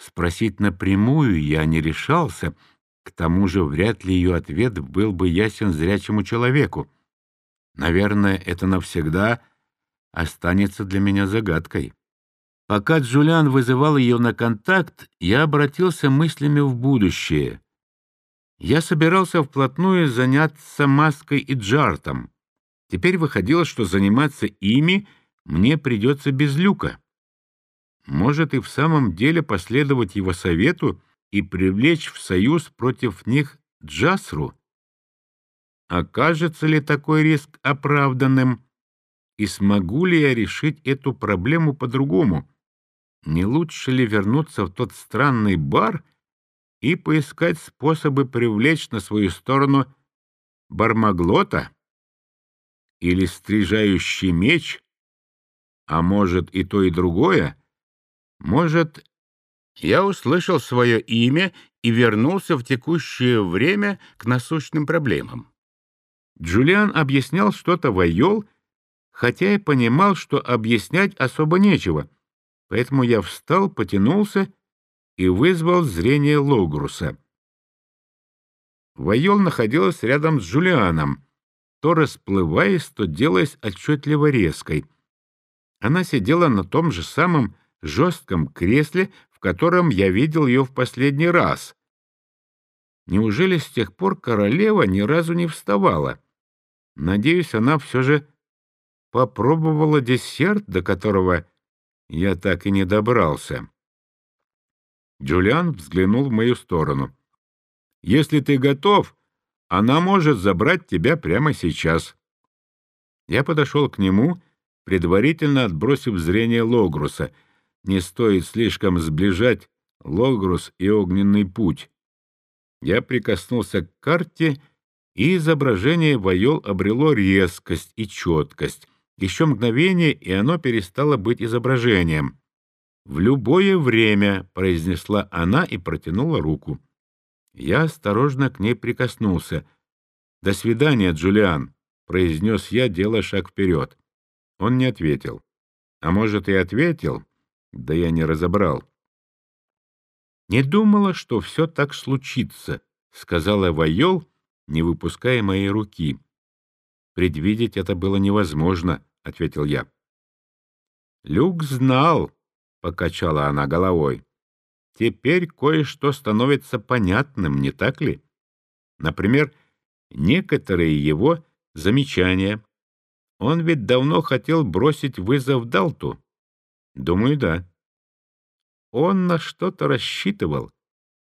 Спросить напрямую я не решался, к тому же вряд ли ее ответ был бы ясен зрячему человеку. Наверное, это навсегда останется для меня загадкой. Пока Джулиан вызывал ее на контакт, я обратился мыслями в будущее. Я собирался вплотную заняться маской и джартом. Теперь выходило, что заниматься ими мне придется без люка. Может и в самом деле последовать его совету и привлечь в союз против них Джасру? Окажется ли такой риск оправданным? И смогу ли я решить эту проблему по-другому? Не лучше ли вернуться в тот странный бар и поискать способы привлечь на свою сторону бармаглота или стрижающий меч, а может и то, и другое? Может, я услышал свое имя и вернулся в текущее время к насущным проблемам. Джулиан объяснял что-то Вайол, хотя и понимал, что объяснять особо нечего, поэтому я встал, потянулся и вызвал зрение Логруса. Вайол находилась рядом с Джулианом, то расплываясь, то делаясь отчетливо резкой. Она сидела на том же самом жестком кресле, в котором я видел ее в последний раз. Неужели с тех пор королева ни разу не вставала? Надеюсь, она все же попробовала десерт, до которого я так и не добрался. Джулиан взглянул в мою сторону. «Если ты готов, она может забрать тебя прямо сейчас». Я подошел к нему, предварительно отбросив зрение Логруса — не стоит слишком сближать Логрус и огненный путь. Я прикоснулся к карте, и изображение Вайол обрело резкость и четкость. Еще мгновение, и оно перестало быть изображением. «В любое время», — произнесла она и протянула руку. Я осторожно к ней прикоснулся. «До свидания, Джулиан», — произнес я, делая шаг вперед. Он не ответил. А может, и ответил, да я не разобрал. «Не думала, что все так случится», — сказала Вайол, не выпуская моей руки. «Предвидеть это было невозможно», — ответил я. «Люк знал», — покачала она головой. «Теперь кое-что становится понятным, не так ли? Например, некоторые его замечания. Он ведь давно хотел бросить вызов Далту. Думаю, да. Он на что-то рассчитывал.